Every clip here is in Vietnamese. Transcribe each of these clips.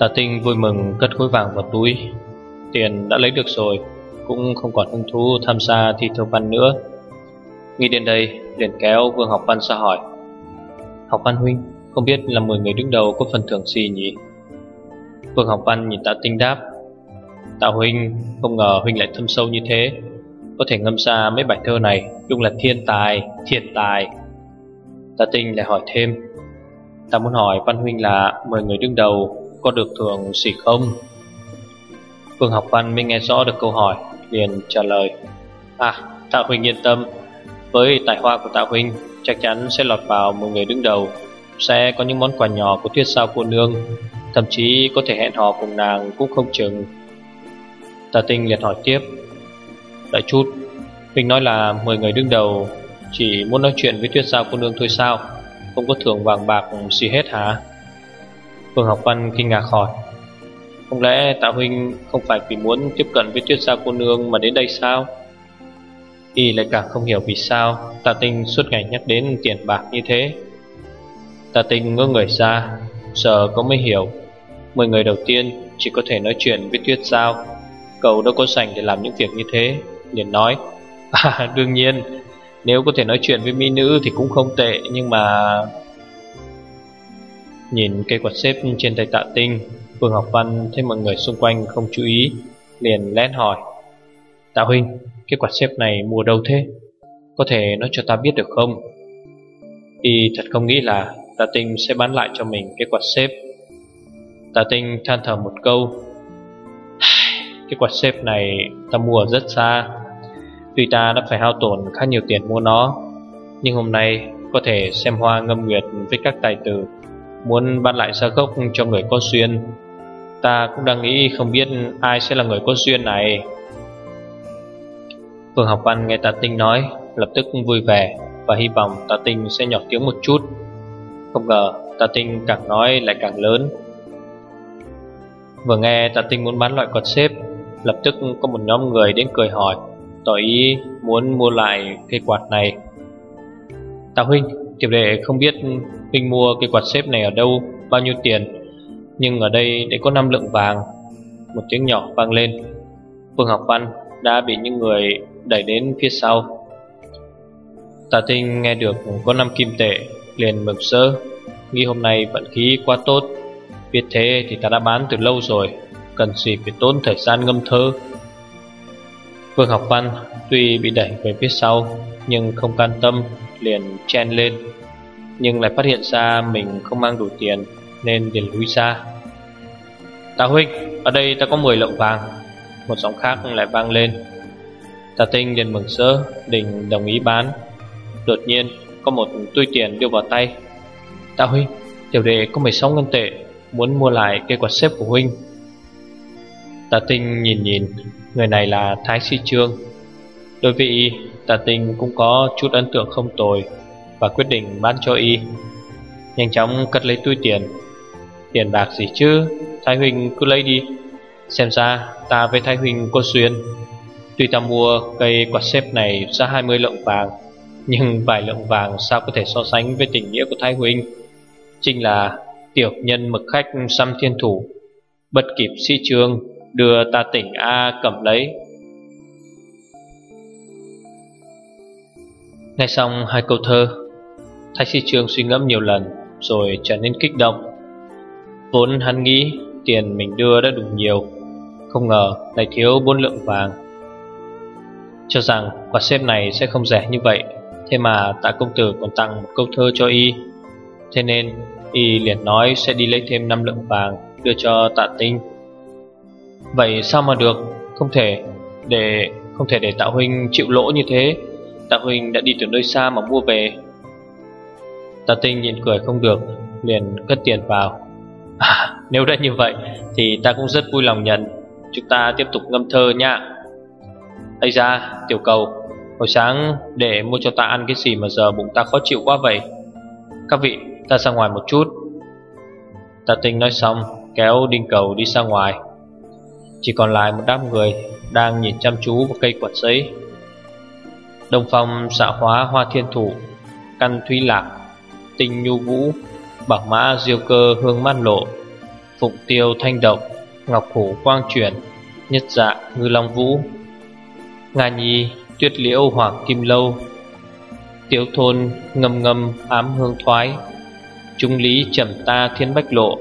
Tà tinh vui mừng cất khối vàng vào túi. Tiền đã lấy được rồi Cũng không còn hứng thú tham gia thi thơ văn nữa. Nghĩ đến đây liền kéo Vương Học Văn ra hỏi. Học Văn Huynh Không biết là 10 người đứng đầu có phần thưởng gì nhỉ? Vương Học Văn nhìn Tạ Tinh đáp. Tạ Huynh không ngờ Huynh lại thâm sâu như thế. Có thể ngâm ra mấy bài thơ này Đúng là thiên tài, thiên tài. Tạ Tinh lại hỏi thêm. Ta muốn hỏi Văn Huynh là 10 người đứng đầu có được thưởng gì không? Phương học văn mới nghe rõ được câu hỏi, liền trả lời À Tạ Huynh yên tâm. Với tài hoa của Tạ Huynh Chắc chắn sẽ lọt vào một người đứng đầu, Sẽ có những món quà nhỏ của tuyết sao cô nương, Thậm chí có thể hẹn hò cùng nàng cũng không chừng. Tạ Tinh liền hỏi tiếp, Đại chút Huynh nói là 10 người đứng đầu, Chỉ muốn nói chuyện với tuyết sao cô nương thôi sao? Không có thưởng vàng bạc gì hết hả? Phương Học Văn kinh ngạc hỏi. Không lẽ Tạ Huynh không phải vì muốn tiếp cận với tuyết gia cô nương mà đến đây sao? Y lại càng không hiểu vì sao Tạ Tinh suốt ngày nhắc đến tiền bạc như thế. Tạ Tinh ngơ người ra, Giờ có mới hiểu. Mười người đầu tiên chỉ có thể nói chuyện với tuyết giao. Cậu đâu có sành để làm những việc như thế, liền nói. À đương nhiên, Nếu có thể nói chuyện với mỹ nữ thì cũng không tệ, Nhưng mà Nhìn cây quạt xếp trên tay tạ tinh Phương Học Văn thấy mọi người xung quanh không chú ý Liền lén hỏi. Tạ Huynh, cái quạt xếp này mua đâu thế? Có thể nói cho ta biết được không? Y thật không nghĩ là Tạ Tinh sẽ bán lại cho mình cái quạt xếp. Tạ Tinh than thở một câu. Cái quạt xếp này ta mua rất xa. Tuy ta đã phải hao tổn khá nhiều tiền mua nó Nhưng hôm nay có thể xem hoa ngâm nguyệt với các tài tử. Muốn bắt lại xa gốc cho người có duyên. Ta cũng đang nghĩ không biết ai sẽ là người có duyên này. Phương học văn nghe Tạ Tinh nói, Lập tức vui vẻ Và hy vọng Tạ Tinh sẽ nhỏ tiếng một chút. Không ngờ Tạ Tinh càng nói lại càng lớn. Vừa nghe Tạ Tinh muốn bán loại quạt xếp, Lập tức có một nhóm người đến cười hỏi, Tỏ ý muốn mua lại cây quạt này. Tạ Huynh Tiểu đệ không biết Huynh mua cái quạt xếp này ở đâu, Bao nhiêu tiền, Nhưng ở đây để có 5 lượng vàng, Một tiếng nhỏ vang lên. Phương Học Văn đã bị những người đẩy đến phía sau. Tà tinh nghe được có 5 kim tệ, Liền mừng sơ Nghĩ hôm nay vận khí quá tốt. Biết thế thì ta đã bán từ lâu rồi, Cần gì phải tốn thời gian ngâm thơ. Phương Học Văn tuy bị đẩy về phía sau Nhưng không can tâm liền chen lên. Nhưng lại phát hiện ra mình không mang đủ tiền Nên liền lùi ra. Tà huynh, ở đây ta có 10 lượng vàng. Một giọng khác lại vang lên. Tà tinh liền mừng rỡ, Định đồng ý bán. Đột nhiên có một túi tiền đưa vào tay. Tà huynh, tiểu đệ có 16 ngân tệ Muốn mua lại cây quạt xếp của huynh. Tà tinh nhìn nhìn, Người này là Thái sư Trương. Đối với y Tà tinh cũng có chút ấn tượng không tồi Và quyết định bán cho y. Nhanh chóng cất lấy túi tiền. Tiền bạc gì chứ? Thái Huynh cứ lấy đi. Xem ra ta với Thái Huynh có duyên. Tuy ta mua cây quạt xếp này ra 20 lượng vàng, Nhưng vài lượng vàng sao có thể so sánh với tình nghĩa của Thái Huynh? Chính là tiểu nhân mực khách xăm thiên thủ, Bất kịp sĩ trương đưa ta tỉnh A cầm lấy. Nghe xong hai câu thơ, Thái Sĩ Trương suy ngẫm nhiều lần Rồi trở nên kích động. Vốn hắn nghĩ tiền mình đưa đã đủ nhiều, Không ngờ lại thiếu bốn lượng vàng. Cho rằng quả xếp này sẽ không rẻ như vậy, Thế mà tạ công tử còn tặng một câu thơ cho y. Thế nên y liền nói sẽ đi lấy thêm 5 lượng vàng Đưa cho tạ tinh. Vậy sao mà được? Không thể để, không thể để tạ huynh chịu lỗ như thế. Tạ Huynh đã đi từ nơi xa mà mua về. Tạ Tinh nhìn cười không được, Liền cất tiền vào. À Nếu đã như vậy Thì ta cũng rất vui lòng nhận. Chúng ta tiếp tục ngâm thơ nha. Ây ra tiểu cầu, Hồi sáng để mua cho ta ăn cái gì mà giờ bụng ta khó chịu quá vậy? Các vị, ta ra ngoài một chút. Tạ tinh nói xong, Kéo đinh cầu đi ra ngoài. Chỉ còn lại một đám người Đang nhìn chăm chú vào cây quạt giấy. Đông phong, xạ hóa, hoa thiên thủ, Căn thúy lạc, Tinh nhu vũ Bảo mã, diêu cơ, hương man lộ, Phụng tiêu, thanh động, Ngọc hổ, quang chuyển, Nhất dạ ngư long vũ, Nga nhi, tuyết liễu, hoàng kim lâu, Tiểu thôn, ngâm ngâm, ám hương thoái, Trung lý, trầm ta, thiên bách lộ,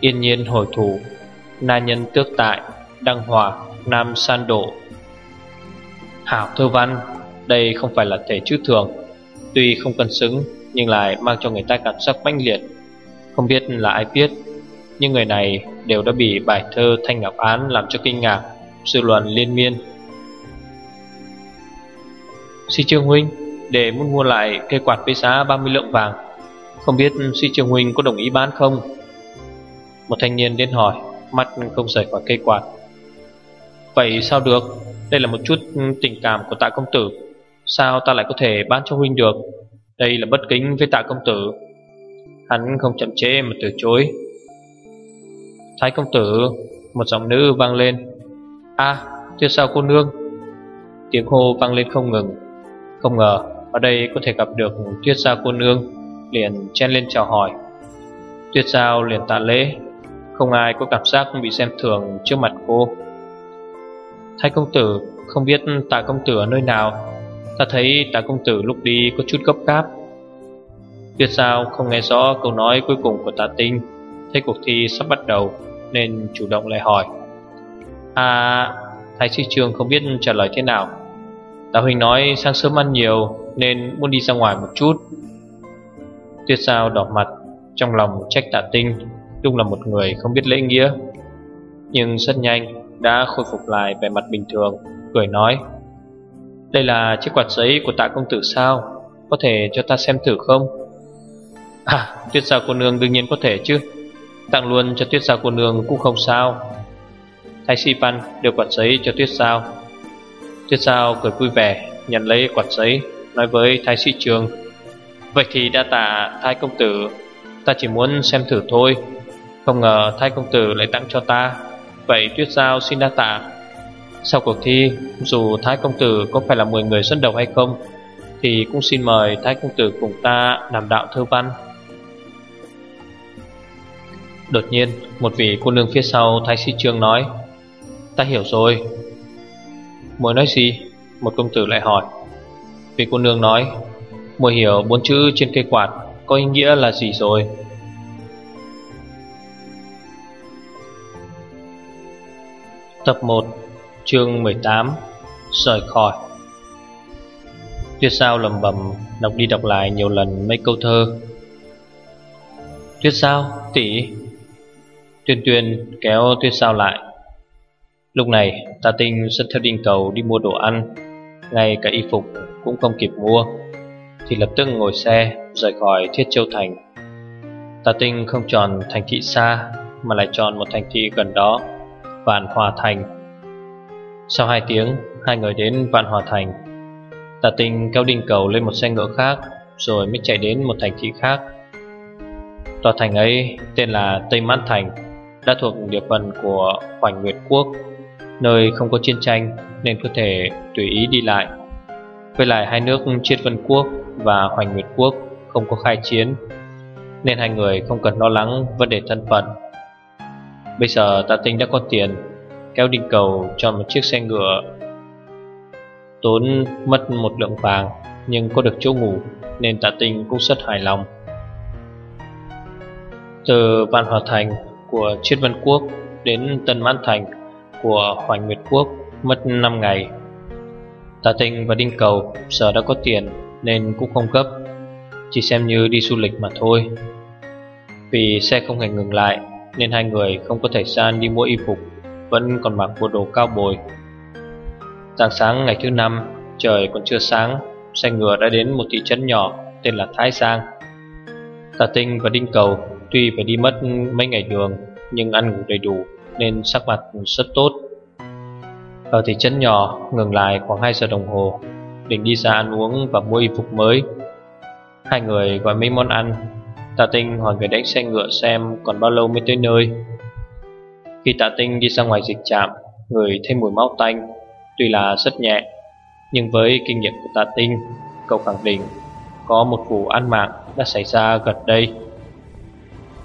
Yên nhiên hồi thủ, Na nhân tước tại Đăng hòa nam san độ. Hảo thơ văn, Đây không phải là thể chữ thường. Tuy không cần xứng, Nhưng lại mang cho người ta cảm giác mãnh liệt. Không biết là ai viết Nhưng người này đều đã bị bài thơ Thanh Ngọc Án làm cho kinh ngạc, dư luận liên miên. Sĩ Trương Huynh, Để muốn mua lại cây quạt với giá 30 lượng vàng, Không biết Sĩ Trương Huynh có đồng ý bán không? Một thanh niên đến hỏi, Mắt không rời khỏi cây quạt. Vậy sao được? Đây là một chút ừ, tình cảm của tạ công tử. Sao ta lại có thể bán cho Huynh được? Đây là bất kính với tạ công tử. Hắn không chậm chế mà từ chối. Thái công tử Một giọng nữ vang lên. A à, tuyệt sao cô nương? Tiếng hô vang lên không ngừng. Không ngờ ở đây có thể gặp được Tuyết Giao cô nương Liền chen lên chào hỏi. Tuyết Giao liền tạ lễ. Không ai có cảm giác bị xem thường trước mặt cô. Thái công tử, không biết tạ công tử ở nơi nào. Ta thấy tạ công tử lúc đi có chút gấp gáp. Tuyết Sao không nghe rõ câu nói cuối cùng của tạ tinh. Thấy cuộc thi sắp bắt đầu, Nên chủ động lại hỏi. À Thái sĩ trường không biết trả lời thế nào. Tạ Huỳnh nói sáng sớm ăn nhiều, Nên muốn đi ra ngoài một chút. Tuyết sao đỏ mặt, Trong lòng trách tạ tinh, Đúng là một người không biết lễ nghĩa. Nhưng rất nhanh đã khôi phục lại vẻ mặt bình thường, Cười nói, Đây là chiếc quạt giấy của tạ công tử sao? Có thể cho ta xem thử không? À tuyết sao cô nương đương nhiên có thể chứ. Tặng luôn cho tuyết sao cô nương cũng không sao. Thái sĩ văn đưa quạt giấy cho tuyết sao Tuyết Giao cười vui vẻ, Nhận lấy quạt giấy, Nói với thái sĩ trường, Vậy thì đã tạ thái công tử, Ta chỉ muốn xem thử thôi. Không ngờ thái công tử lại tặng cho ta. Vậy Tuyết Giao xin đa tạ. Sau cuộc thi, Dù thái công tử có phải là 10 người dẫn đầu hay không, Thì cũng xin mời thái công tử cùng ta làm đạo thơ văn. Đột nhiên, Một vị cô nương phía sau thái sĩ trương nói, Ta hiểu rồi. Muội nói gì? Một công tử lại hỏi. Vị cô nương nói Mùi hiểu bốn chữ trên cây quạt Có ý nghĩa là gì rồi? Tập 1 Chương 18 Rời khỏi. Tuyết sao lầm bầm Đọc đi đọc lại nhiều lần mấy câu thơ. Tuyết sao, tỷ. Tuyên tuyên kéo tuyết sao lại. Lúc này Tà Tinh dẫn theo đinh cầu đi mua đồ ăn. Ngay cả y phục cũng không kịp mua, Thì lập tức ngồi xe rời khỏi Thiết Châu Thành. Tà Tinh không chọn thành thị xa, Mà lại chọn một thành thị gần đó. Vạn Hòa Thành. Sau hai tiếng, Hai người đến Vạn Hòa Thành. Tà Tinh kéo đinh cầu lên một xe ngựa khác, Rồi mới chạy đến một thành thị khác. Tòa thành ấy tên là Tây Mãn Thành, Đã thuộc địa phận của Hoành Nguyệt Quốc, Nơi không có chiến tranh nên có thể tùy ý đi lại. Với lại hai nước Triết Vân Quốc và Hoành Nguyệt Quốc không có khai chiến, Nên hai người không cần lo lắng vấn đề thân phận. Bây giờ tạ tinh đã có tiền, Kéo đinh cầu cho một chiếc xe ngựa. Tốn mất một lượng vàng, Nhưng có được chỗ ngủ, Nên tạ tinh cũng rất hài lòng. Từ Văn Hòa Thành của Triết Văn Quốc Đến Tân Mãn Thành của Hoành Nguyệt Quốc mất 5 ngày. Tạ Tinh và Đinh Cầu giờ đã có tiền, nên cũng không gấp, Chỉ xem như đi du lịch mà thôi. Vì xe không hề ngừng lại nên hai người không có thời gian đi mua y phục, Vẫn còn mặc bộ đồ cao bồi Sáng sáng ngày thứ năm, Trời còn chưa sáng, Xe ngựa đã đến một thị trấn nhỏ Tên là Thái Giang. Tà Tinh và Đinh Cầu Tuy phải đi mất mấy ngày đường, Nhưng ăn ngủ đầy đủ Nên sắc mặt rất tốt. Ở thị trấn nhỏ, Ngừng lại khoảng 2 giờ đồng hồ, Định đi ra ăn uống và mua y phục mới. Hai người gọi mấy món ăn Tạ Tinh hỏi người đánh xe ngựa xem Còn bao lâu mới tới nơi. Khi Tạ Tinh đi ra ngoài dịch trạm, Người thêm mùi máu tanh, Tuy là rất nhẹ, Nhưng với kinh nghiệm của Tạ Tinh, Cậu khẳng định Có một vụ án mạng đã xảy ra gần đây.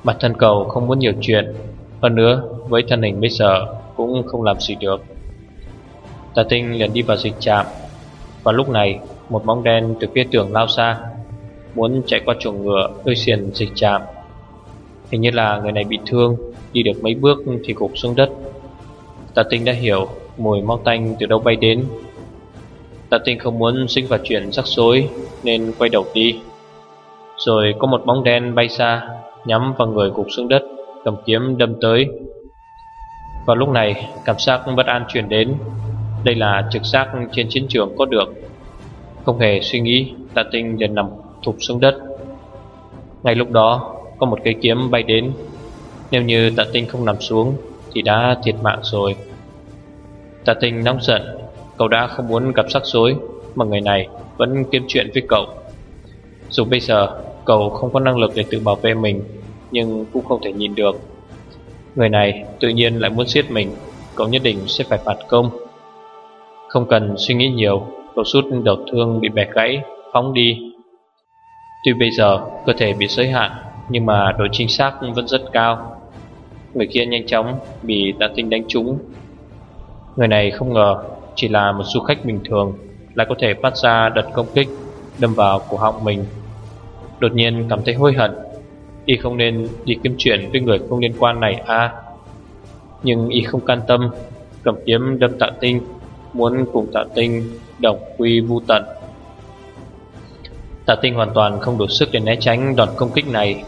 Bản thân cậu không muốn nhiều chuyện, Hơn nữa với thân hình bây giờ Cũng không làm gì được. Tạ Tinh liền đi vào dịch trạm. Và lúc này, Một bóng đen từ phía tường lao xa Muốn chạy qua chuồng ngựa Đôi xiền dịch chạm Hình như là người này bị thương, Đi được mấy bước thì gục xuống đất. Tạ Tinh đã hiểu, Mùi máu tanh từ đâu bay đến. Tạ Tinh không muốn sinh vào chuyện rắc rối, Nên quay đầu đi. Rồi có một bóng đen bay xa, Nhắm vào người gục xuống đất, Cầm kiếm đâm tới. Vào lúc này, cảm giác bất an truyền đến. Đây là trực giác trên chiến trường có được. Không hề suy nghĩ, Tạ Tinh liền nằm thụp xuống đất. Ngay lúc đó, Có một cây kiếm bay đến. Nếu như tạ tinh không nằm xuống, Thì đã thiệt mạng rồi. Tạ tinh nóng giận, Cậu đã không muốn gặp sắc rối Mà người này vẫn kiếm chuyện với cậu. Dù bây giờ Cậu không có năng lực để tự bảo vệ mình, Nhưng cũng không thể nhìn được. Người này tự nhiên lại muốn giết mình, Cậu nhất định sẽ phải phạt công. Không cần suy nghĩ nhiều, Cậu rút đầu thương bị bẻ gãy, Phóng đi. Tuy bây giờ cơ thể bị giới hạn, Nhưng mà độ chính xác vẫn rất cao. Người kia nhanh chóng bị tạ tinh đánh trúng, Người này không ngờ Chỉ là một du khách bình thường Lại có thể phát ra đợt công kích Đâm vào cổ họng mình. Đột nhiên cảm thấy hối hận, Y không nên đi kiếm chuyện với người không liên quan này à Nhưng Y không can tâm, Cầm kiếm đâm tạ tinh, Muốn cùng tạ tinh đồng quy vu tận. Tạ tinh hoàn toàn không đủ sức để né tránh đòn công kích này,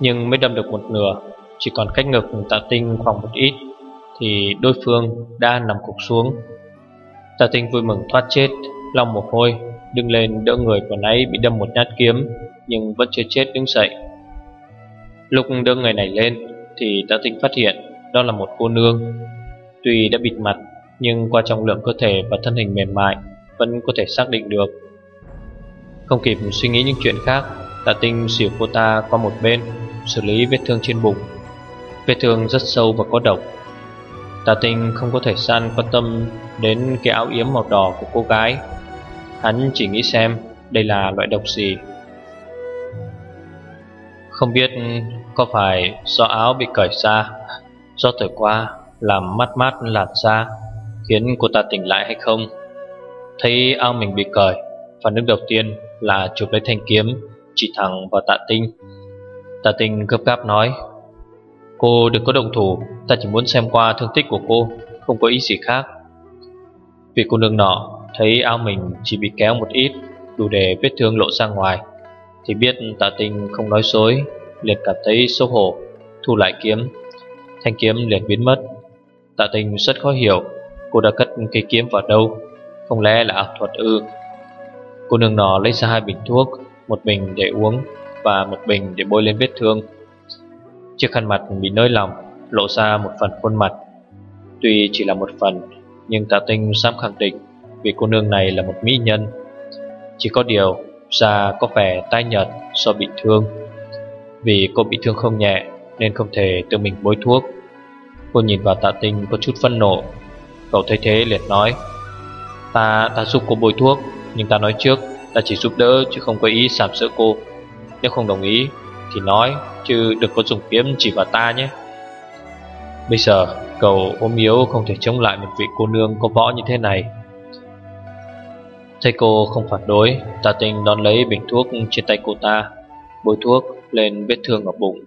Nhưng mới đâm được một nửa, Chỉ còn cách ngực tạ tinh khoảng một ít, Thì đối phương đã nằm cục xuống. Tạ tinh vui mừng thoát chết Lòng một hôi, Đứng lên đỡ người của nãy bị đâm một nhát kiếm, Nhưng vẫn chưa chết đứng dậy. Lúc đỡ người này lên, Thì tạ tinh phát hiện Đó là một cô nương. Tuy đã bịt mặt, Nhưng qua trọng lượng cơ thể và thân hình mềm mại, Vẫn có thể xác định được không kịp suy nghĩ những chuyện khác, Tạ tinh xỉu cô ta qua một bên, Xử lý vết thương trên bụng. Vết thương rất sâu và có độc. Tạ tinh không có thời gian quan tâm Đến cái áo yếm màu đỏ của cô gái. Hắn chỉ nghĩ xem Đây là loại độc gì. Không biết có phải do áo bị cởi ra, Do thời qua Làm mát mát lạt da Khiến cô ta tỉnh lại hay không. Thấy áo mình bị cởi Phản ứng đầu tiên là chụp lấy thanh kiếm, Chỉ thẳng vào tạ tinh. Tạ tinh gấp gáp nói, Cô đừng có động thủ, Ta chỉ muốn xem qua thương tích của cô, Không có ý gì khác. Vì cô nương nọ thấy áo mình chỉ bị kéo một ít, Đủ để vết thương lộ ra ngoài, Thì biết tạ tinh không nói dối, liền cảm thấy xấu hổ, Thu lại kiếm. Thanh kiếm liền biến mất. Tạ tinh rất khó hiểu, Cô đã cất cây kiếm vào đâu, Không lẽ là ảo thuật ư? Cô nương nọ lấy ra hai bình thuốc Một bình để uống Và một bình để bôi lên vết thương. Chiếc khăn mặt bị nới lỏng Lộ ra một phần khuôn mặt. Tuy chỉ là một phần Nhưng tạ tinh dám khẳng định Vì cô nương này là một mỹ nhân. Chỉ có điều Da có vẻ tai nhợt do bị thương. Vì cô bị thương không nhẹ Nên không thể tự mình bôi thuốc. Cô nhìn vào tạ tinh có chút phân nộ. Cậu thấy thế liền nói Ta, ta giúp cô bôi thuốc nhưng ta nói trước, Ta chỉ giúp đỡ chứ không có ý sàm sỡ cô. Nếu không đồng ý, Thì nói, chứ đừng có dùng kiếm chỉ vào ta nhé. Bây giờ, cậu ôm yếu không thể chống lại một vị cô nương có võ như thế này. Thấy cô không phản đối Tà tình đón lấy bình thuốc trên tay cô ta, Bôi thuốc lên vết thương ở bụng.